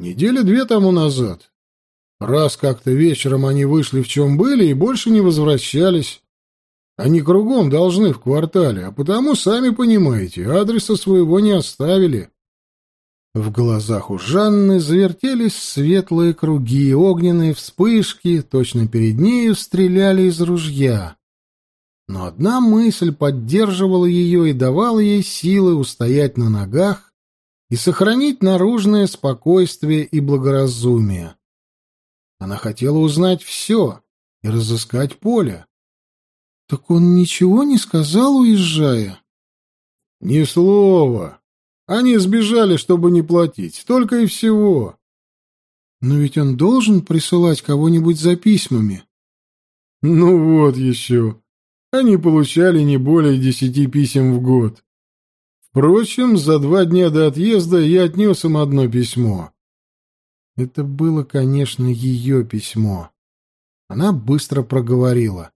Недели две тому назад. Раз как-то вечером они вышли в чем были и больше не возвращались. Они кругом должны в квартале, а потому, сами понимаете, адреса своего не оставили. В глазах у Жанны завертелись светлые круги, огненные вспышки, точно перед нею стреляли из ружья. Но одна мысль поддерживала ее и давала ей силы устоять на ногах и сохранить наружное спокойствие и благоразумие. Она хотела узнать все и разыскать поле. Так он ничего не сказал, уезжая? Ни слова. Они сбежали, чтобы не платить. Только и всего. Но ведь он должен присылать кого-нибудь за письмами. Ну вот еще. Они получали не более десяти писем в год. Впрочем, за два дня до отъезда я отнес им одно письмо. Это было, конечно, ее письмо. Она быстро проговорила.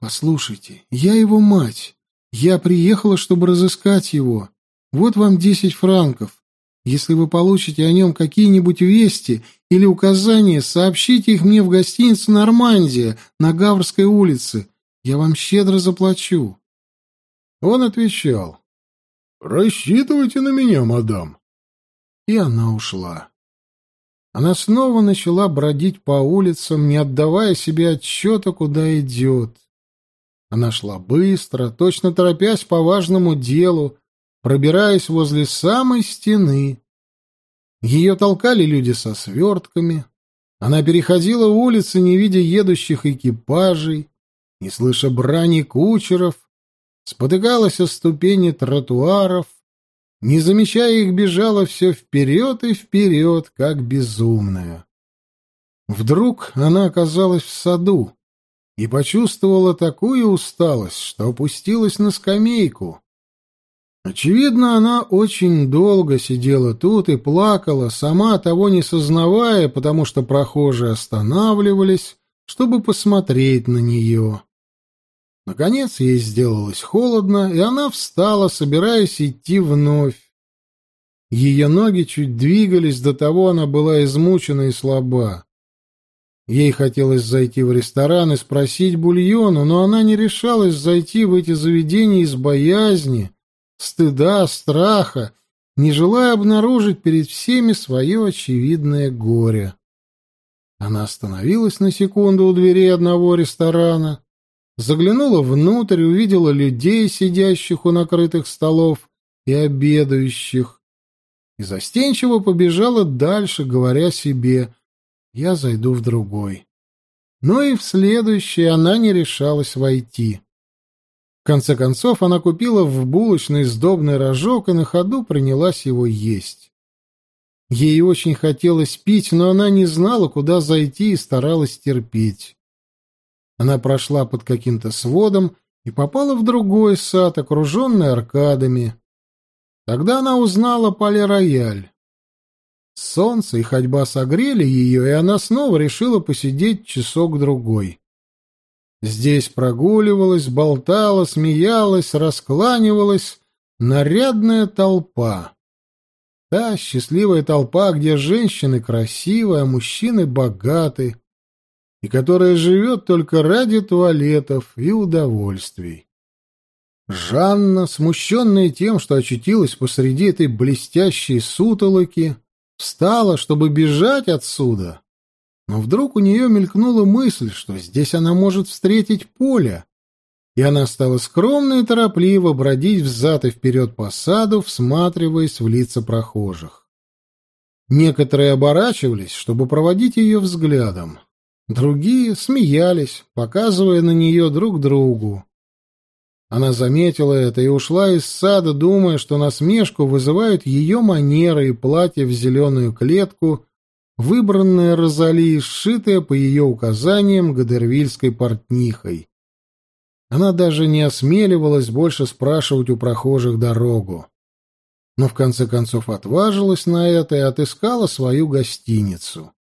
«Послушайте, я его мать. Я приехала, чтобы разыскать его. Вот вам десять франков. Если вы получите о нем какие-нибудь вести или указания, сообщите их мне в гостиницу «Нормандия» на Гаврской улице. Я вам щедро заплачу». Он отвечал. «Рассчитывайте на меня, мадам». И она ушла. Она снова начала бродить по улицам, не отдавая себе отчета, куда идет. Она шла быстро, точно торопясь по важному делу, пробираясь возле самой стены. Ее толкали люди со свертками. Она переходила улицы, не видя едущих экипажей, не слыша брани кучеров, спотыкалась о ступени тротуаров, не замечая их, бежала все вперед и вперед, как безумная. Вдруг она оказалась в саду и почувствовала такую усталость, что опустилась на скамейку. Очевидно, она очень долго сидела тут и плакала, сама того не сознавая, потому что прохожие останавливались, чтобы посмотреть на нее. Наконец ей сделалось холодно, и она встала, собираясь идти вновь. Ее ноги чуть двигались, до того она была измучена и слаба. Ей хотелось зайти в ресторан и спросить бульону, но она не решалась зайти в эти заведения из боязни, стыда, страха, не желая обнаружить перед всеми свое очевидное горе. Она остановилась на секунду у дверей одного ресторана, заглянула внутрь, увидела людей, сидящих у накрытых столов и обедающих, и застенчиво побежала дальше, говоря себе я зайду в другой. Но и в следующий она не решалась войти. В конце концов, она купила в булочной сдобный рожок и на ходу принялась его есть. Ей очень хотелось пить, но она не знала, куда зайти и старалась терпеть. Она прошла под каким-то сводом и попала в другой сад, окруженный аркадами. Тогда она узнала Пале-Рояль. Солнце и ходьба согрели ее, и она снова решила посидеть часок-другой. Здесь прогуливалась, болтала, смеялась, раскланивалась нарядная толпа. Та счастливая толпа, где женщины красивые, а мужчины богаты, и которая живет только ради туалетов и удовольствий. Жанна, смущенная тем, что очутилась посреди этой блестящей сутолоки, Встала, чтобы бежать отсюда. Но вдруг у нее мелькнула мысль, что здесь она может встретить поле, и она стала скромно и торопливо бродить взад и вперед по саду, всматриваясь в лица прохожих. Некоторые оборачивались, чтобы проводить ее взглядом. Другие смеялись, показывая на нее друг другу. Она заметила это и ушла из сада, думая, что насмешку вызывают ее манеры и платье в зеленую клетку, выбранное Розали и сшитое по ее указаниям гадервильской портнихой. Она даже не осмеливалась больше спрашивать у прохожих дорогу. Но в конце концов отважилась на это и отыскала свою гостиницу.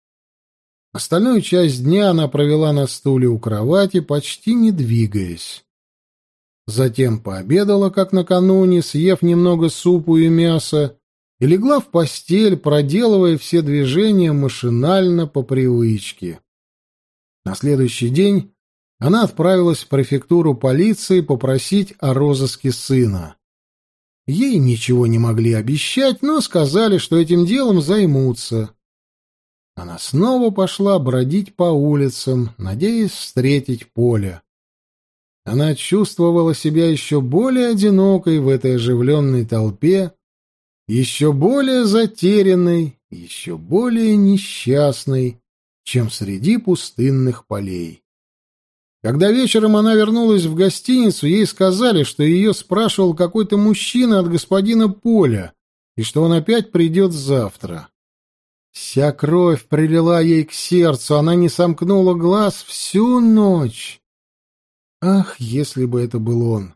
Остальную часть дня она провела на стуле у кровати, почти не двигаясь. Затем пообедала, как накануне, съев немного супу и мяса, и легла в постель, проделывая все движения машинально по привычке. На следующий день она отправилась в префектуру полиции попросить о розыске сына. Ей ничего не могли обещать, но сказали, что этим делом займутся. Она снова пошла бродить по улицам, надеясь встретить Поля. Она чувствовала себя еще более одинокой в этой оживленной толпе, еще более затерянной, еще более несчастной, чем среди пустынных полей. Когда вечером она вернулась в гостиницу, ей сказали, что ее спрашивал какой-то мужчина от господина Поля, и что он опять придет завтра. Вся кровь прилила ей к сердцу, она не сомкнула глаз всю ночь. Ах, если бы это был он!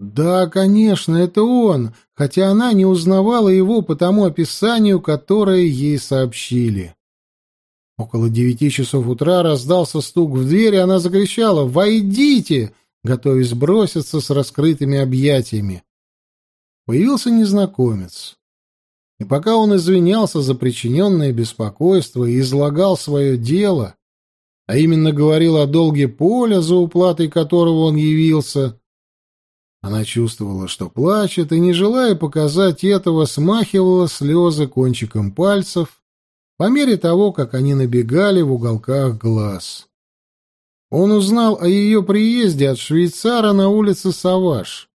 Да, конечно, это он, хотя она не узнавала его по тому описанию, которое ей сообщили. Около девяти часов утра раздался стук в дверь, и она закричала «Войдите!», готовясь броситься с раскрытыми объятиями. Появился незнакомец. И пока он извинялся за причиненное беспокойство и излагал свое дело, а именно говорил о долге поля, за уплатой которого он явился, она чувствовала, что плачет, и, не желая показать этого, смахивала слезы кончиком пальцев по мере того, как они набегали в уголках глаз. Он узнал о ее приезде от швейцара на улице Саваш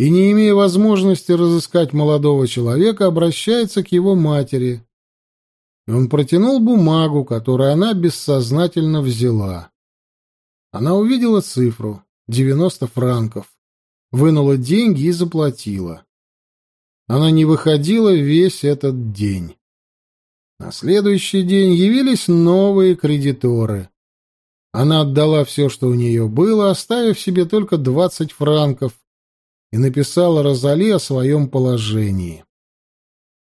и, не имея возможности разыскать молодого человека, обращается к его матери. Он протянул бумагу, которую она бессознательно взяла. Она увидела цифру — девяносто франков, вынула деньги и заплатила. Она не выходила весь этот день. На следующий день явились новые кредиторы. Она отдала все, что у нее было, оставив себе только двадцать франков, и написала Розали о своем положении.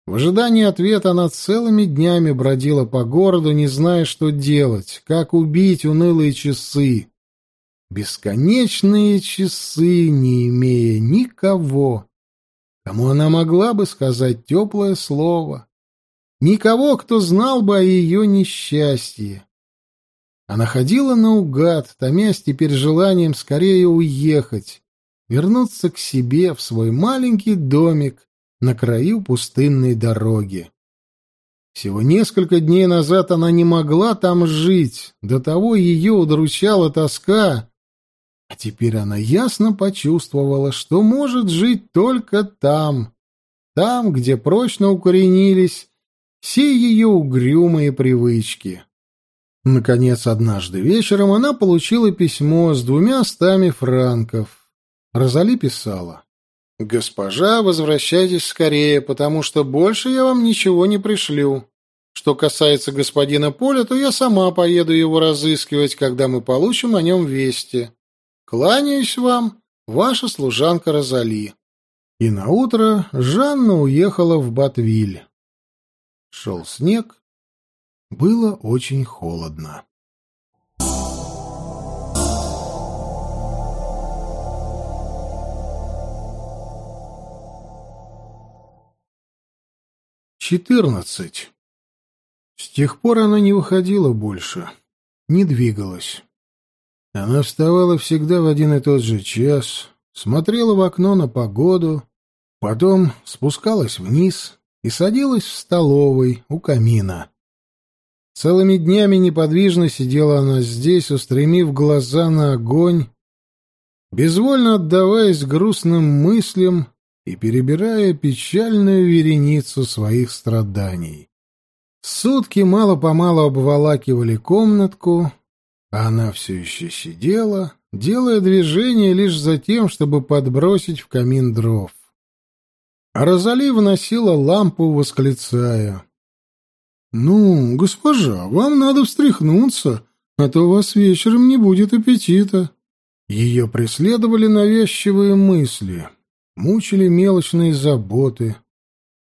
В ожидании ответа она целыми днями бродила по городу, не зная, что делать, как убить унылые часы. Бесконечные часы, не имея никого, кому она могла бы сказать теплое слово. Никого, кто знал бы о ее несчастье. Она ходила наугад, томясь теперь желанием скорее уехать, вернуться к себе в свой маленький домик на краю пустынной дороги. Всего несколько дней назад она не могла там жить, до того ее удручала тоска, а теперь она ясно почувствовала, что может жить только там, там, где прочно укоренились все ее угрюмые привычки. Наконец, однажды вечером она получила письмо с двумя стами франков. Розали писала. «Госпожа, возвращайтесь скорее, потому что больше я вам ничего не пришлю. Что касается господина Поля, то я сама поеду его разыскивать, когда мы получим о нем вести. Кланяюсь вам, ваша служанка Розали». И наутро Жанна уехала в Батвиль. Шел снег. Было очень холодно. Четырнадцать. С тех пор она не выходила больше, не двигалась. Она вставала всегда в один и тот же час, смотрела в окно на погоду, потом спускалась вниз, и садилась в столовой у камина. Целыми днями неподвижно сидела она здесь, устремив глаза на огонь, безвольно отдаваясь грустным мыслям и перебирая печальную вереницу своих страданий. Сутки мало-помалу обволакивали комнатку, а она все еще сидела, делая движение лишь за тем, чтобы подбросить в камин дров. А Розали вносила лампу, восклицая. «Ну, госпожа, вам надо встряхнуться, а то у вас вечером не будет аппетита». Ее преследовали навязчивые мысли, мучили мелочные заботы.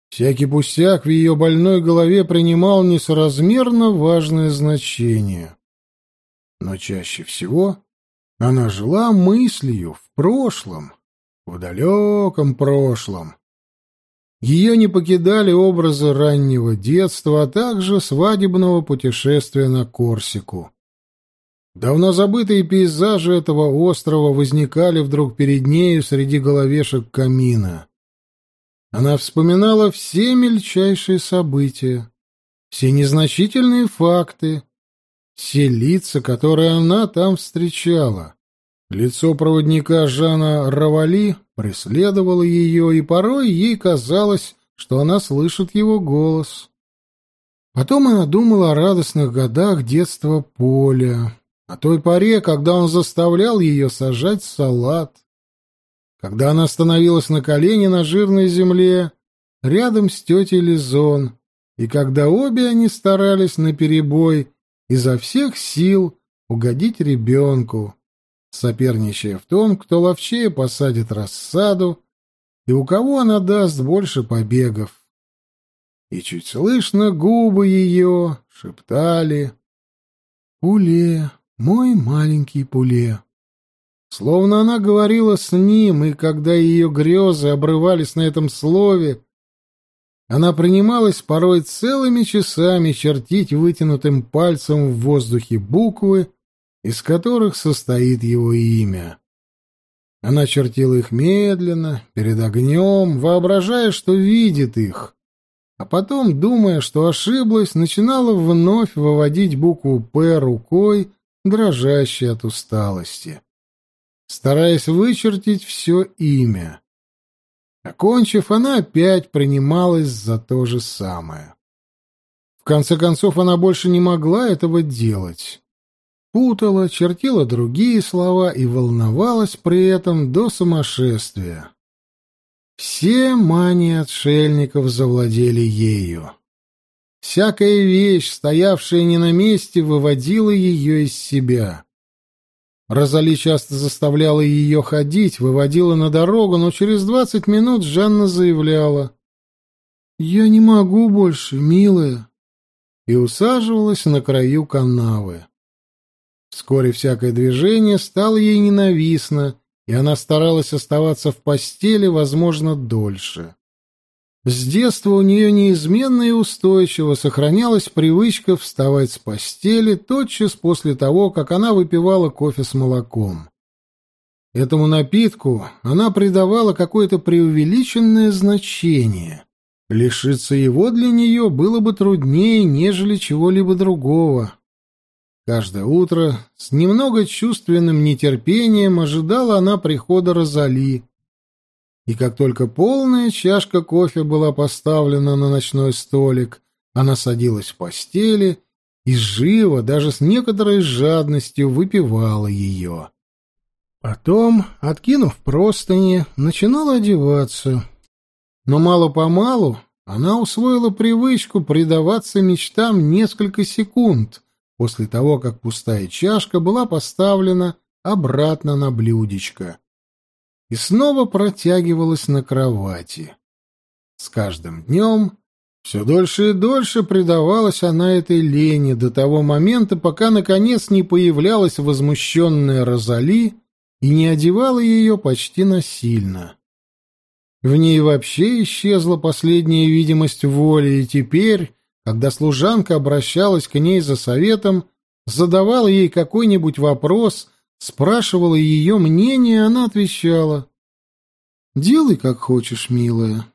Всякий пустяк в ее больной голове принимал несоразмерно важное значение. Но чаще всего она жила мыслью в прошлом, в далеком прошлом, Ее не покидали образы раннего детства, а также свадебного путешествия на Корсику. Давно забытые пейзажи этого острова возникали вдруг перед нею среди головешек камина. Она вспоминала все мельчайшие события, все незначительные факты, все лица, которые она там встречала. Лицо проводника Жана Равали преследовало ее, и порой ей казалось, что она слышит его голос. Потом она думала о радостных годах детства Поля, о той поре, когда он заставлял ее сажать салат, когда она становилась на колени на жирной земле рядом с тетей Лизон, и когда обе они старались наперебой изо всех сил угодить ребенку, соперничая в том, кто ловчее посадит рассаду и у кого она даст больше побегов. И чуть слышно губы ее шептали «Пуле, мой маленький Пуле». Словно она говорила с ним, и когда ее грезы обрывались на этом слове, она принималась порой целыми часами чертить вытянутым пальцем в воздухе буквы, из которых состоит его имя. Она чертила их медленно, перед огнем, воображая, что видит их, а потом, думая, что ошиблась, начинала вновь выводить букву «П» рукой, дрожащей от усталости, стараясь вычертить все имя. Окончив, она опять принималась за то же самое. В конце концов, она больше не могла этого делать. Путала, чертила другие слова и волновалась при этом до сумасшествия. Все мании отшельников завладели ею. Всякая вещь, стоявшая не на месте, выводила ее из себя. Розали часто заставляла ее ходить, выводила на дорогу, но через двадцать минут Жанна заявляла «Я не могу больше, милая», и усаживалась на краю канавы. Вскоре всякое движение стало ей ненавистно, и она старалась оставаться в постели, возможно, дольше. С детства у нее неизменно и устойчиво сохранялась привычка вставать с постели тотчас после того, как она выпивала кофе с молоком. Этому напитку она придавала какое-то преувеличенное значение. Лишиться его для нее было бы труднее, нежели чего-либо другого. Каждое утро с немного чувственным нетерпением ожидала она прихода Розали, и как только полная чашка кофе была поставлена на ночной столик, она садилась в постели и живо, даже с некоторой жадностью, выпивала ее. Потом, откинув простыни, начинала одеваться. Но мало-помалу она усвоила привычку предаваться мечтам несколько секунд после того, как пустая чашка была поставлена обратно на блюдечко и снова протягивалась на кровати. С каждым днем все дольше и дольше предавалась она этой лени до того момента, пока, наконец, не появлялась возмущенная Розали и не одевала ее почти насильно. В ней вообще исчезла последняя видимость воли, и теперь, когда служанка обращалась к ней за советом, задавала ей какой-нибудь вопрос — спрашивала ее мнение, она отвечала «Делай, как хочешь, милая».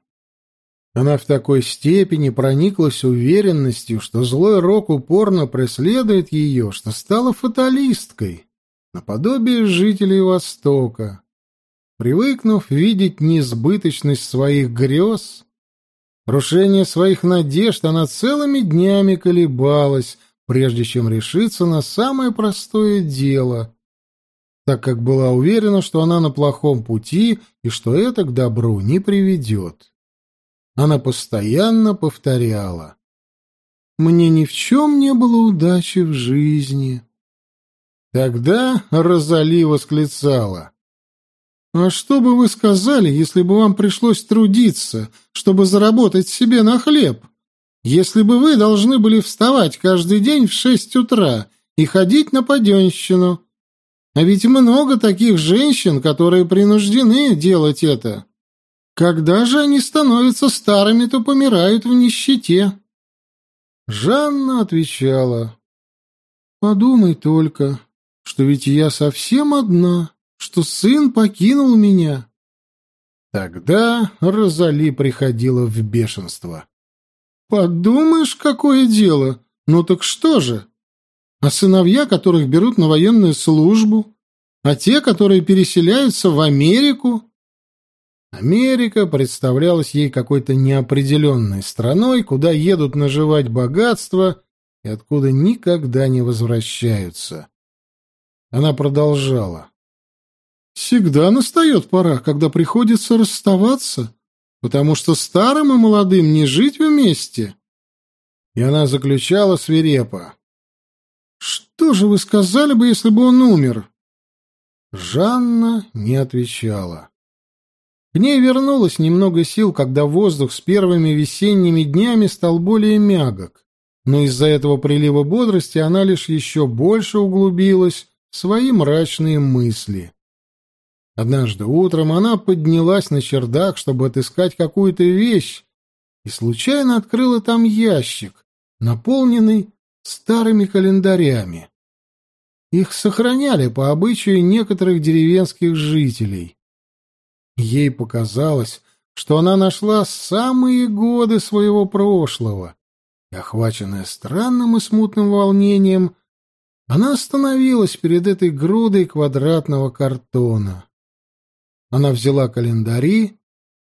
Она в такой степени прониклась уверенностью, что злой рок упорно преследует ее, что стала фаталисткой, наподобие жителей Востока. Привыкнув видеть несбыточность своих грез, крушение своих надежд, она целыми днями колебалась, прежде чем решиться на самое простое дело так как была уверена, что она на плохом пути и что это к добру не приведет. Она постоянно повторяла «Мне ни в чем не было удачи в жизни». Тогда Розали восклицала «А что бы вы сказали, если бы вам пришлось трудиться, чтобы заработать себе на хлеб? Если бы вы должны были вставать каждый день в шесть утра и ходить на паденщину?» А ведь много таких женщин, которые принуждены делать это. Когда же они становятся старыми, то помирают в нищете. Жанна отвечала, «Подумай только, что ведь я совсем одна, что сын покинул меня». Тогда Розали приходила в бешенство. «Подумаешь, какое дело! Ну так что же? А сыновья, которых берут на военную службу? А те, которые переселяются в Америку?» Америка представлялась ей какой-то неопределенной страной, куда едут наживать богатство и откуда никогда не возвращаются. Она продолжала. «Всегда настает пора, когда приходится расставаться, потому что старым и молодым не жить вместе». И она заключала свирепо. «Что же вы сказали бы, если бы он умер?» Жанна не отвечала. К ней вернулось немного сил, когда воздух с первыми весенними днями стал более мягок, но из-за этого прилива бодрости она лишь еще больше углубилась в свои мрачные мысли. Однажды утром она поднялась на чердак, чтобы отыскать какую-то вещь, и случайно открыла там ящик, наполненный старыми календарями. Их сохраняли по обычаю некоторых деревенских жителей. Ей показалось, что она нашла самые годы своего прошлого, и, охваченная странным и смутным волнением, она остановилась перед этой грудой квадратного картона. Она взяла календари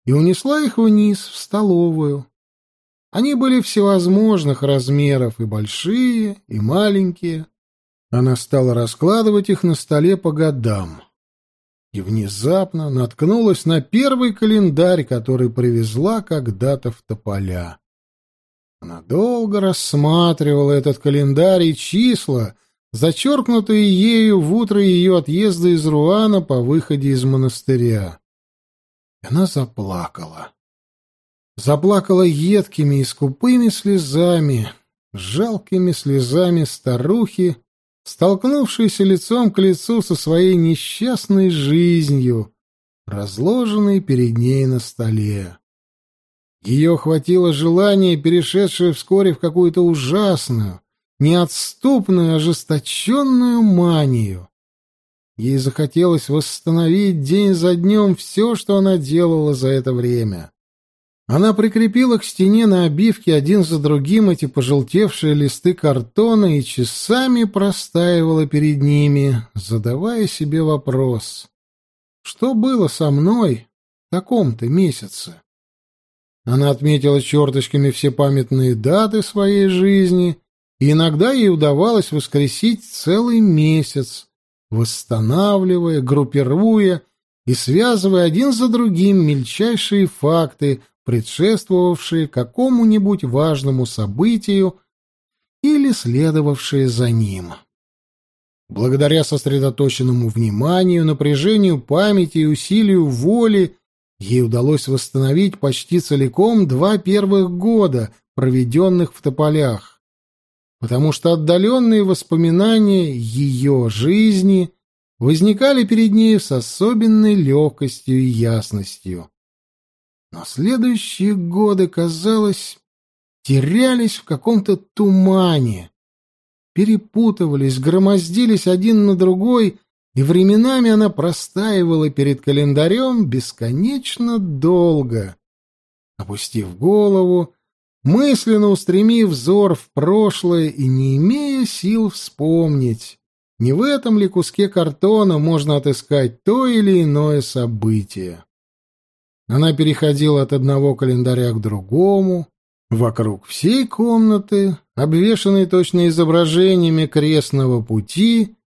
и унесла их вниз, в столовую. Они были всевозможных размеров, и большие, и маленькие. Она стала раскладывать их на столе по годам и внезапно наткнулась на первый календарь, который привезла когда-то в Тополя. Она долго рассматривала этот календарь и числа, зачеркнутые ею в утро ее отъезда из Руана по выходе из монастыря. Она заплакала. Заплакала едкими и скупыми слезами, жалкими слезами старухи, столкнувшийся лицом к лицу со своей несчастной жизнью, разложенной перед ней на столе. Ее охватило желание, перешедшее вскоре в какую-то ужасную, неотступную, ожесточенную манию. Ей захотелось восстановить день за днем все, что она делала за это время. Она прикрепила к стене на обивке один за другим эти пожелтевшие листы картона и часами простаивала перед ними, задавая себе вопрос. Что было со мной в таком-то месяце? Она отметила черточками все памятные даты своей жизни, и иногда ей удавалось воскресить целый месяц, восстанавливая, группируя и связывая один за другим мельчайшие факты, предшествовавшие какому-нибудь важному событию или следовавшие за ним. Благодаря сосредоточенному вниманию, напряжению памяти и усилию воли ей удалось восстановить почти целиком два первых года, проведенных в тополях, потому что отдаленные воспоминания ее жизни возникали перед ней с особенной легкостью и ясностью. Но следующие годы, казалось, терялись в каком-то тумане, перепутывались, громоздились один на другой, и временами она простаивала перед календарем бесконечно долго. Опустив голову, мысленно устремив взор в прошлое и не имея сил вспомнить, не в этом ли куске картона можно отыскать то или иное событие. Она переходила от одного календаря к другому, вокруг всей комнаты, обвешанной точно изображениями крестного пути,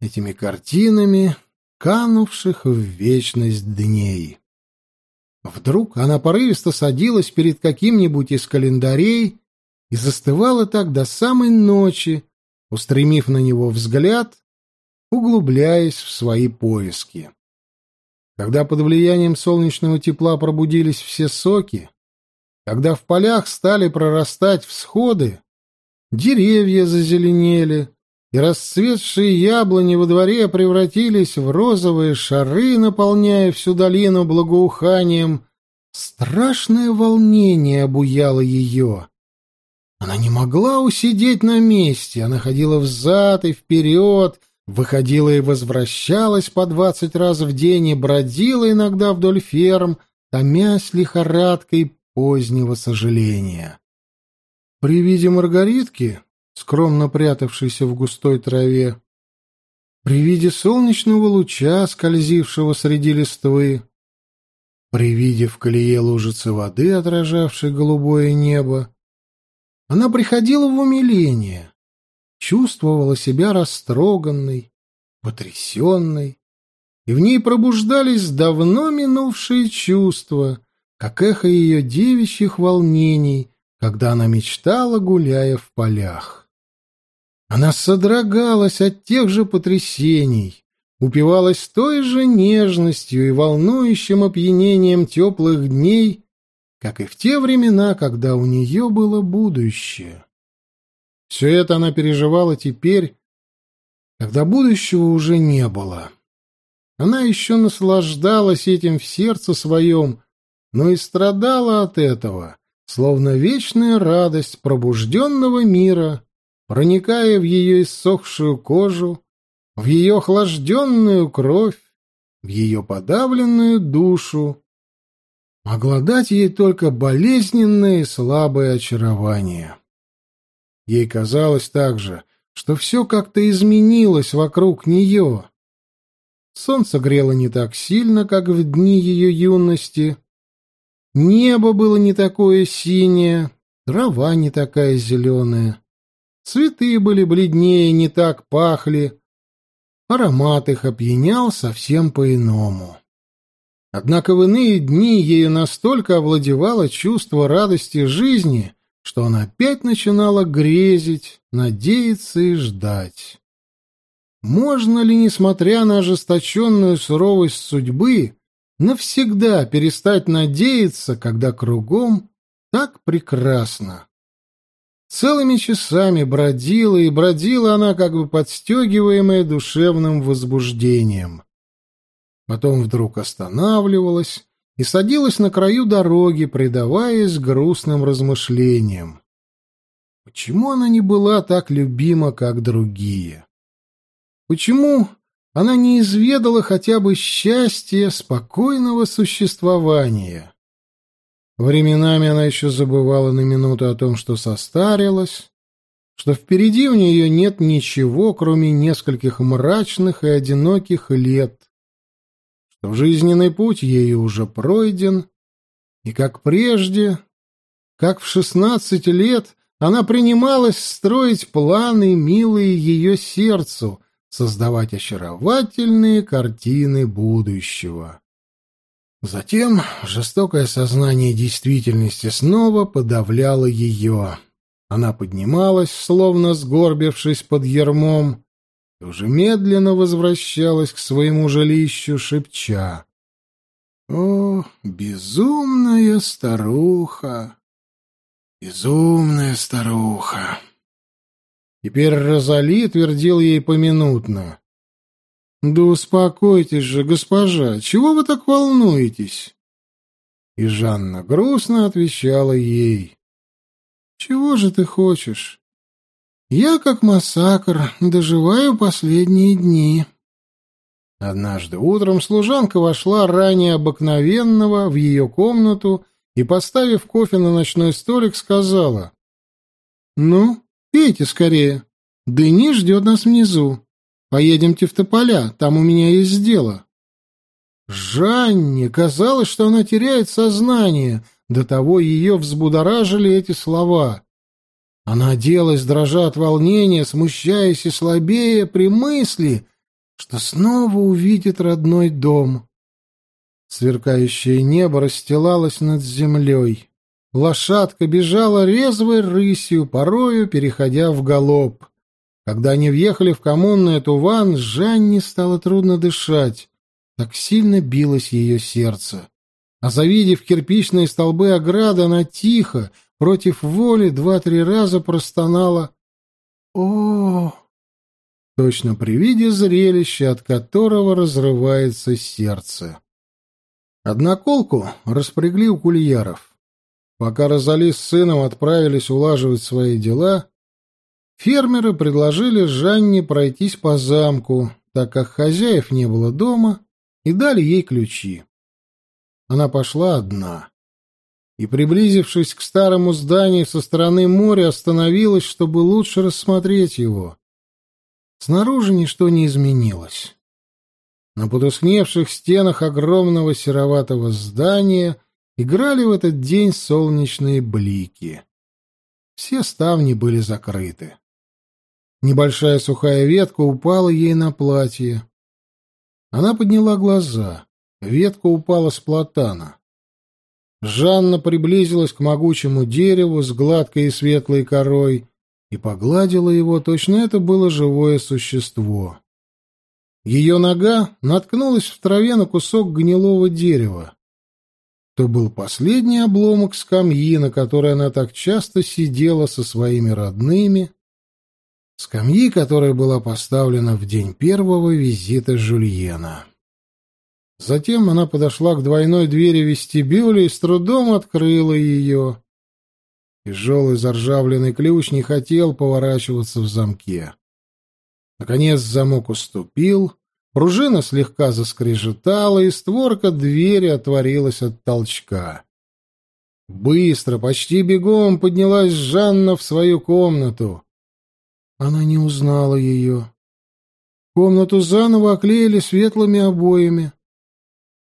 этими картинами, канувших в вечность дней. Вдруг она порывисто садилась перед каким-нибудь из календарей и застывала так до самой ночи, устремив на него взгляд, углубляясь в свои поиски. Когда под влиянием солнечного тепла пробудились все соки, когда в полях стали прорастать всходы, деревья зазеленели, и расцветшие яблони во дворе превратились в розовые шары, наполняя всю долину благоуханием Страшное волнение обуяло ее. Она не могла усидеть на месте, она ходила взад и вперед, выходила и возвращалась по двадцать раз в день и бродила иногда вдоль ферм, томясь лихорадкой позднего сожаления. При виде Маргаритки, скромно прятавшейся в густой траве, при виде солнечного луча, скользившего среди листвы, при виде в колее лужицы воды, отражавшей голубое небо, она приходила в умиление, чувствовала себя растроганной, потрясенной, и в ней пробуждались давно минувшие чувства, как эхо ее девичьих волнений, когда она мечтала, гуляя в полях. Она содрогалась от тех же потрясений, упивалась той же нежностью и волнующим опьянением теплых дней, как и в те времена, когда у нее было будущее. Все это она переживала теперь, когда будущего уже не было. Она еще наслаждалась этим в сердце своем, но и страдала от этого, словно вечная радость пробужденного мира, проникая в ее иссохшую кожу, в ее охлажденную кровь, в ее подавленную душу, могла дать ей только болезненное и слабое очарование. Ей казалось также, что все как-то изменилось вокруг нее. Солнце грело не так сильно, как в дни ее юности. Небо было не такое синее, трава не такая зеленая. Цветы были бледнее, не так пахли. Аромат их опьянял совсем по-иному. Однако в иные дни ею настолько овладевало чувство радости жизни, что она опять начинала грезить, надеяться и ждать. Можно ли, несмотря на ожесточенную суровость судьбы, навсегда перестать надеяться, когда кругом так прекрасно? Целыми часами бродила и бродила она, как бы подстегиваемая душевным возбуждением. Потом вдруг останавливалась и садилась на краю дороги, предаваясь грустным размышлениям. Почему она не была так любима, как другие? Почему она не изведала хотя бы счастья спокойного существования? Временами она еще забывала на минуту о том, что состарилась, что впереди у нее нет ничего, кроме нескольких мрачных и одиноких лет, что жизненный путь ею уже пройден, и как прежде, как в шестнадцать лет, она принималась строить планы, милые ее сердцу, создавать очаровательные картины будущего. Затем жестокое сознание действительности снова подавляло ее. Она поднималась, словно сгорбившись под ермом, и уже медленно возвращалась к своему жилищу, шепча. «О, безумная старуха! Безумная старуха!» Теперь Розали твердил ей поминутно. «Да успокойтесь же, госпожа, чего вы так волнуетесь?» И Жанна грустно отвечала ей. «Чего же ты хочешь? Я, как массакр, доживаю последние дни. Однажды утром служанка вошла ранее обыкновенного в ее комнату и, поставив кофе на ночной столик, сказала. «Ну, пейте скорее. Дыни ждет нас внизу. Поедемте в Тополя, там у меня есть дело». Жанне казалось, что она теряет сознание, до того ее взбудоражили эти слова. Она оделась, дрожа от волнения, смущаясь и слабея при мысли, что снова увидит родной дом. Сверкающее небо расстилалось над землей. Лошадка бежала резвой рысью, порою переходя в галоп. Когда они въехали в коммунный Туван, Жанне стало трудно дышать. Так сильно билось ее сердце. А завидев кирпичные столбы ограды, она тихо, против воли два-три раза простонала «О!», точно при виде зрелища, от которого разрывается сердце. Одноколку распрягли у кульяров. Пока Розали с сыном отправились улаживать свои дела, фермеры предложили Жанне пройтись по замку, так как хозяев не было дома, и дали ей ключи. Она пошла одна. И, приблизившись к старому зданию со стороны моря, остановилась, чтобы лучше рассмотреть его. Снаружи ничто не изменилось. На потускневших стенах огромного сероватого здания играли в этот день солнечные блики. Все ставни были закрыты. Небольшая сухая ветка упала ей на платье. Она подняла глаза. Ветка упала с платана. Жанна приблизилась к могучему дереву с гладкой и светлой корой и погладила его, точно это было живое существо. Ее нога наткнулась в траве на кусок гнилого дерева. То был последний обломок скамьи, на которой она так часто сидела со своими родными, скамьи, которая была поставлена в день первого визита Жульена. Затем она подошла к двойной двери вестибюля и с трудом открыла ее. Тяжелый заржавленный ключ не хотел поворачиваться в замке. Наконец замок уступил, пружина слегка заскрежетала, и створка двери отворилась от толчка. Быстро, почти бегом поднялась Жанна в свою комнату. Она не узнала ее. Комнату заново оклеили светлыми обоями.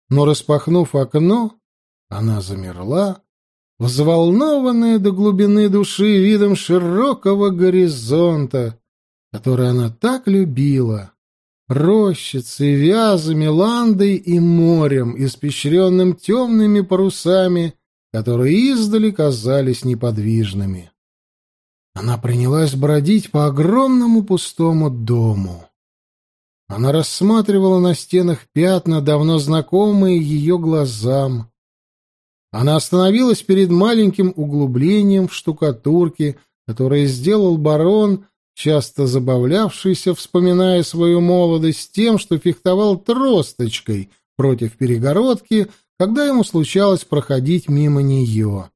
Но, распахнув окно, она замерла, взволнованная до глубины души видом широкого горизонта, который она так любила, рощицей, вязами, ландой и морем, испещренным темными парусами, которые издали казались неподвижными. Она принялась бродить по огромному пустому дому. Она рассматривала на стенах пятна, давно знакомые ее глазам, она остановилась перед маленьким углублением в штукатурке, которое сделал барон, часто забавлявшийся, вспоминая свою молодость, тем, что фехтовал тросточкой против перегородки, когда ему случалось проходить мимо нее.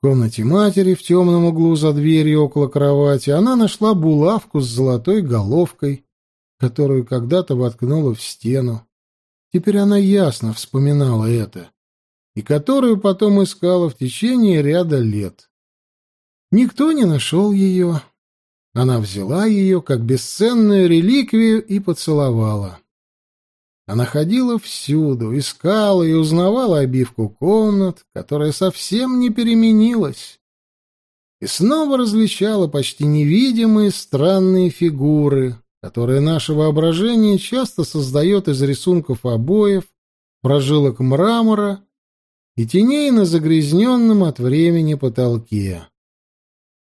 В комнате матери, в темном углу за дверью около кровати, она нашла булавку с золотой головкой, которую когда-то воткнула в стену. Теперь она ясно вспоминала это и которую потом искала в течение ряда лет. Никто не нашел ее. Она взяла ее как бесценную реликвию и поцеловала. Она ходила всюду, искала и узнавала обивку комнат, которая совсем не переменилась, и снова различала почти невидимые странные фигуры, которые наше воображение часто создает из рисунков обоев, прожилок мрамора и теней на загрязненном от времени потолке.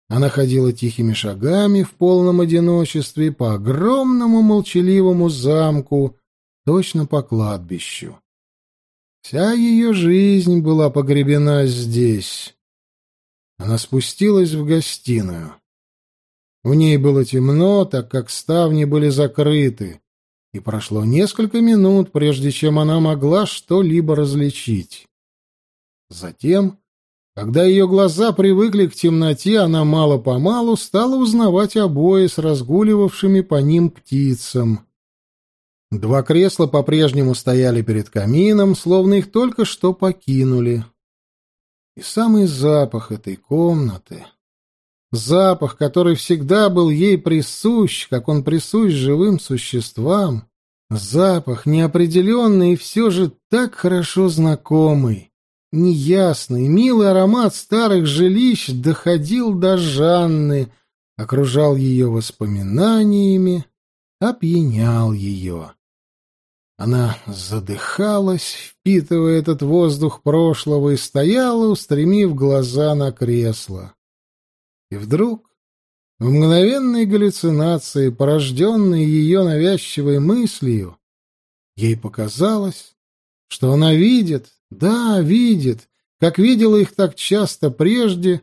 Она ходила тихими шагами в полном одиночестве по огромному молчаливому замку, точно по кладбищу. Вся ее жизнь была погребена здесь. Она спустилась в гостиную. В ней было темно, так как ставни были закрыты, и прошло несколько минут, прежде чем она могла что-либо различить. Затем, когда ее глаза привыкли к темноте, она мало-помалу стала узнавать обои с разгуливавшими по ним птицам. Два кресла по-прежнему стояли перед камином, словно их только что покинули. И самый запах этой комнаты, запах, который всегда был ей присущ, как он присущ живым существам, запах неопределенный и все же так хорошо знакомый, Неясный, милый аромат старых жилищ доходил до Жанны, окружал ее воспоминаниями, опьянял ее. Она задыхалась, впитывая этот воздух прошлого, и стояла, устремив глаза на кресло. И вдруг, в мгновенной галлюцинации, порожденной ее навязчивой мыслью, ей показалось, что она видит, да, видит, как видела их так часто прежде,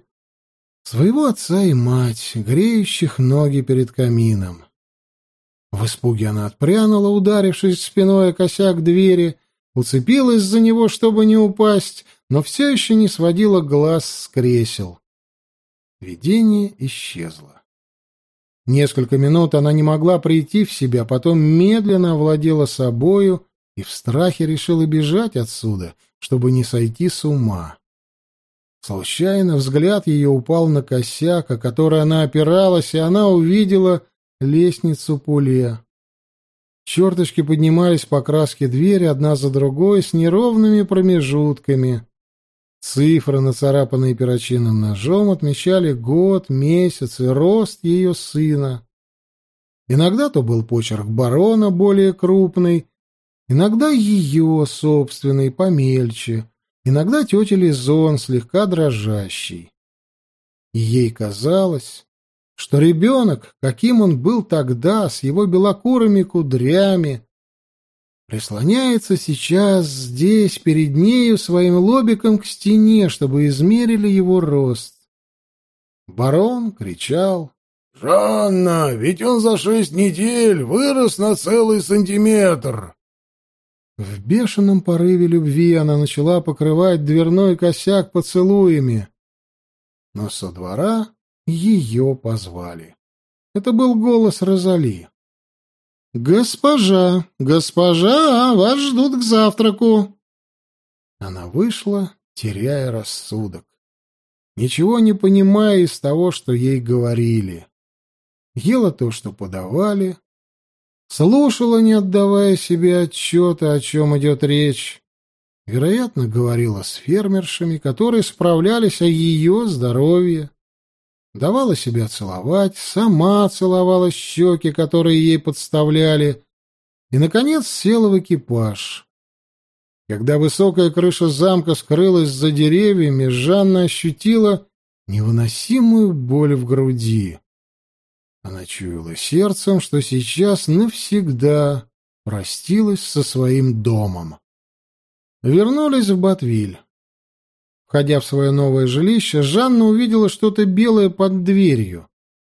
своего отца и мать, греющих ноги перед камином. В испуге она отпрянула, ударившись спиной о косяк двери, уцепилась за него, чтобы не упасть, но все еще не сводила глаз с кресел. Видение исчезло. Несколько минут она не могла прийти в себя, потом медленно овладела собою и в страхе решила бежать отсюда, чтобы не сойти с ума. Случайно взгляд ее упал на косяк, о который она опиралась, и она увидела лестницу Пуле. Черточки поднимались по краске двери одна за другой с неровными промежутками. Цифры, нацарапанные перочинным ножом, отмечали год, месяц и рост ее сына. Иногда то был почерк барона, более крупный, иногда ее собственный, помельче, иногда тетя Лизон, слегка дрожащий. И ей казалось, что ребенок, каким он был тогда, с его белокурыми кудрями, прислоняется сейчас здесь, перед нею, своим лобиком к стене, чтобы измерили его рост. Барон кричал. «Жанна, ведь он за шесть недель вырос на целый сантиметр!» В бешеном порыве любви она начала покрывать дверной косяк поцелуями. Но со двора ее позвали. Это был голос Розали. «Госпожа, госпожа, вас ждут к завтраку!» Она вышла, теряя рассудок, ничего не понимая из того, что ей говорили. Ела то, что подавали, слушала, не отдавая себе отчета, о чем идет речь. Вероятно, говорила с фермершами, которые справлялись о ее здоровье давала себя целовать, сама целовала щеки, которые ей подставляли, и, наконец, села в экипаж. Когда высокая крыша замка скрылась за деревьями, Жанна ощутила невыносимую боль в груди. Она чуяла сердцем, что сейчас навсегда простилась со своим домом. Вернулись в Батвиль. Входя в свое новое жилище, Жанна увидела что-то белое под дверью.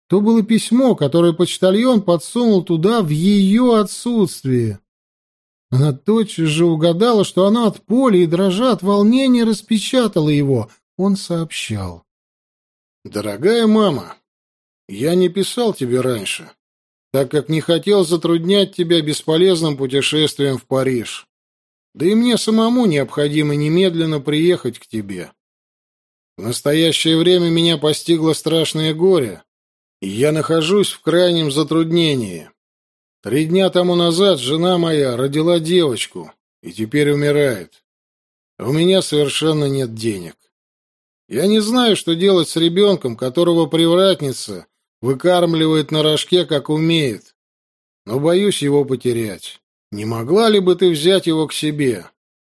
То было письмо, которое почтальон подсунул туда в ее отсутствие. Она тотчас же угадала, что оно от поля и, дрожа от волнения, распечатала его. Он сообщал. «Дорогая мама, я не писал тебе раньше, так как не хотел затруднять тебя бесполезным путешествием в Париж. Да и мне самому необходимо немедленно приехать к тебе. В настоящее время меня постигло страшное горе, и я нахожусь в крайнем затруднении. Три дня тому назад жена моя родила девочку и теперь умирает. у меня совершенно нет денег. Я не знаю, что делать с ребенком, которого привратница выкармливает на рожке, как умеет, но боюсь его потерять. Не могла ли бы ты взять его к себе?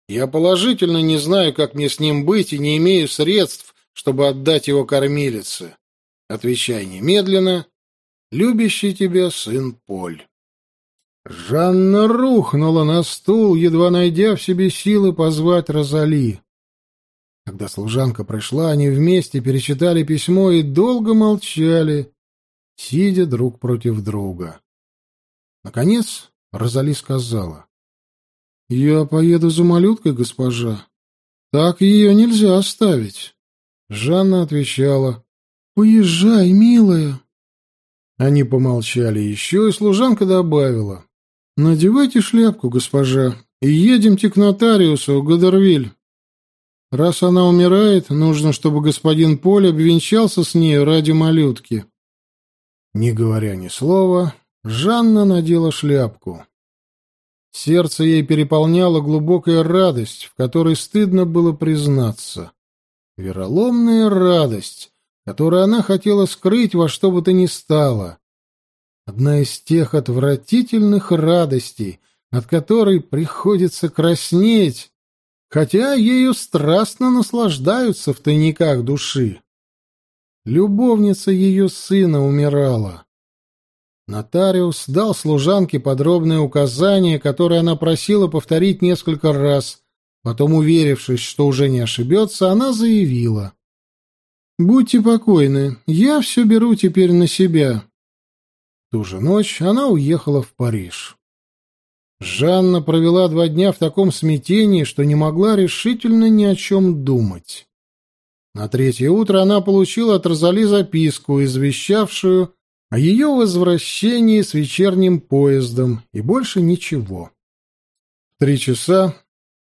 Я положительно не знаю, как мне с ним быть, и не имею средств, чтобы отдать его кормилице. Отвечай немедленно. Любящий тебя сын Поль. Жанна рухнула на стул, едва найдя в себе силы позвать Розали. Когда служанка пришла, они вместе перечитали письмо и долго молчали, сидя друг против друга. Наконец Розали сказала. «Я поеду за малюткой, госпожа. Так ее нельзя оставить». Жанна отвечала. «Уезжай, милая». Они помолчали еще, и служанка добавила. «Надевайте шляпку, госпожа, и едемте к нотариусу, Гадервиль. Раз она умирает, нужно, чтобы господин Поль обвенчался с ней ради малютки». Не говоря ни слова, Жанна надела шляпку. Сердце ей переполняла глубокая радость, в которой стыдно было признаться. Вероломная радость, которую она хотела скрыть во что бы то ни стало. Одна из тех отвратительных радостей, от которой приходится краснеть, хотя ею страстно наслаждаются в тайниках души. Любовница ее сына умирала. Нотариус дал служанке подробные указания, которые она просила повторить несколько раз. Потом, уверившись, что уже не ошибется, она заявила. «Будьте покойны, я все беру теперь на себя». Ту же ночь она уехала в Париж. Жанна провела два дня в таком смятении, что не могла решительно ни о чем думать. На третье утро она получила от Розали записку, извещавшую о ее возвращении с вечерним поездом, и больше ничего. В три часа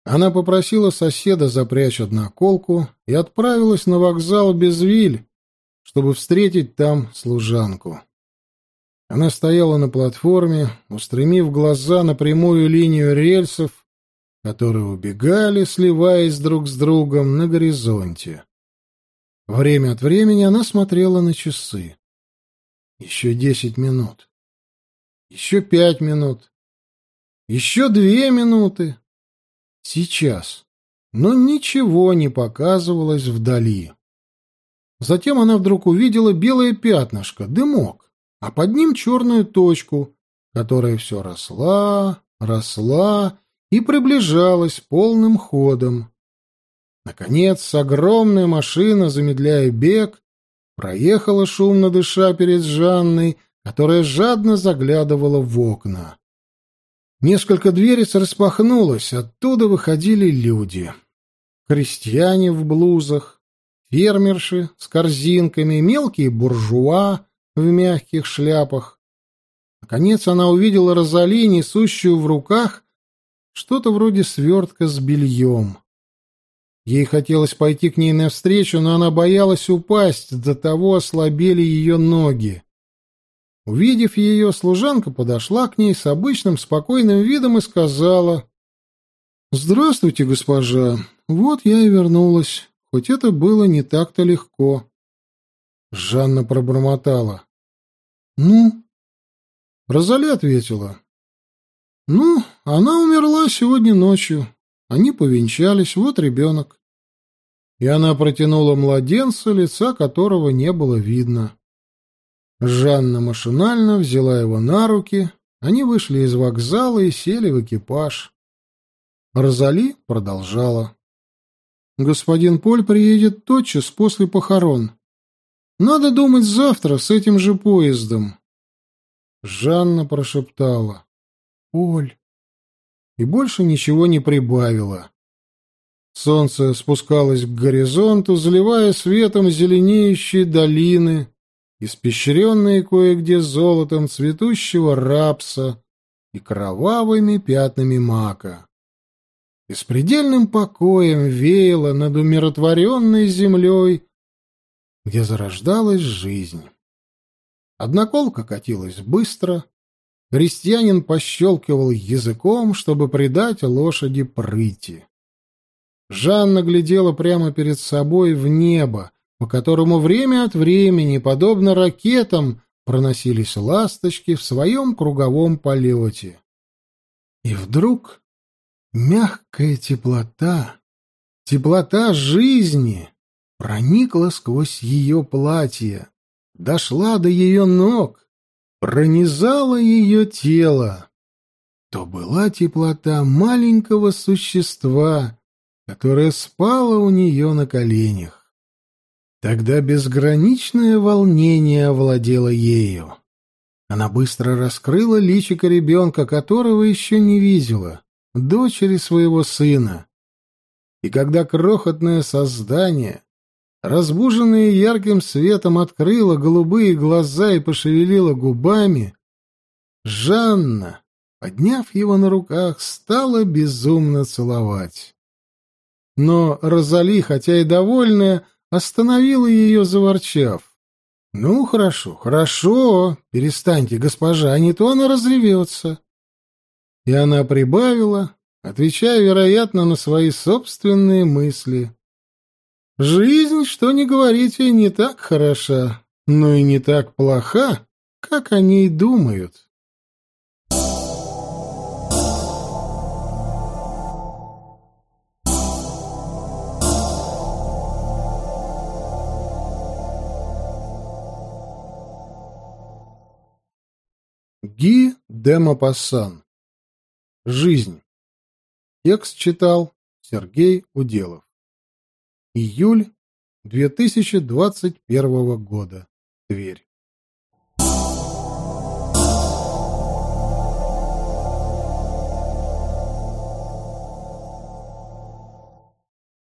она попросила соседа запрячь одноколку и отправилась на вокзал Безвиль, чтобы встретить там служанку. Она стояла на платформе, устремив глаза на прямую линию рельсов, которые убегали, сливаясь друг с другом на горизонте. Время от времени она смотрела на часы. Еще десять минут. Еще пять минут. Еще две минуты. Сейчас. Но ничего не показывалось вдали. Затем она вдруг увидела белое пятнышко, дымок, а под ним черную точку, которая все росла, росла и приближалась полным ходом. Наконец, огромная машина, замедляя бег, проехала шумно дыша перед Жанной, которая жадно заглядывала в окна. Несколько дверец распахнулось, оттуда выходили люди. Крестьяне в блузах, фермерши с корзинками, мелкие буржуа в мягких шляпах. Наконец она увидела Розали, несущую в руках что-то вроде свертка с бельем. Ей хотелось пойти к ней навстречу, но она боялась упасть, до того ослабели ее ноги. Увидев ее, служанка подошла к ней с обычным спокойным видом и сказала, «Здравствуйте, госпожа. Вот я и вернулась, хоть это было не так-то легко». Жанна пробормотала. «Ну?» Розали ответила. «Ну, она умерла сегодня ночью. Они повенчались, вот ребенок и она протянула младенца, лица которого не было видно. Жанна машинально взяла его на руки, они вышли из вокзала и сели в экипаж. Розали продолжала. «Господин Поль приедет тотчас после похорон. Надо думать завтра с этим же поездом». Жанна прошептала. «Поль». И больше ничего не прибавила. Солнце спускалось к горизонту, заливая светом зеленеющие долины, испещренные кое-где золотом цветущего рапса и кровавыми пятнами мака. Беспредельным покоем веяло над умиротворенной землей, где зарождалась жизнь. Одноколка катилась быстро, крестьянин пощелкивал языком, чтобы придать лошади прыти. Жанна глядела прямо перед собой в небо, по которому время от времени, подобно ракетам, проносились ласточки в своем круговом полете. И вдруг мягкая теплота, теплота жизни проникла сквозь ее платье, дошла до ее ног, пронизала ее тело. То была теплота маленького существа, которая спала у нее на коленях. Тогда безграничное волнение овладело ею. Она быстро раскрыла личико ребенка, которого еще не видела, дочери своего сына. И когда крохотное создание, разбуженное ярким светом, открыло голубые глаза и пошевелило губами, Жанна, подняв его на руках, стала безумно целовать. Но Розали, хотя и довольная, остановила ее, заворчав. «Ну, хорошо, хорошо, перестаньте, госпожа, а не то она разревется». И она прибавила, отвечая, вероятно, на свои собственные мысли. «Жизнь, что ни говорите, не так хороша, но и не так плоха, как они и думают». Ги де Мапассан. Жизнь. Текст читал Сергей Уделов. Июль 2021 года. Тверь.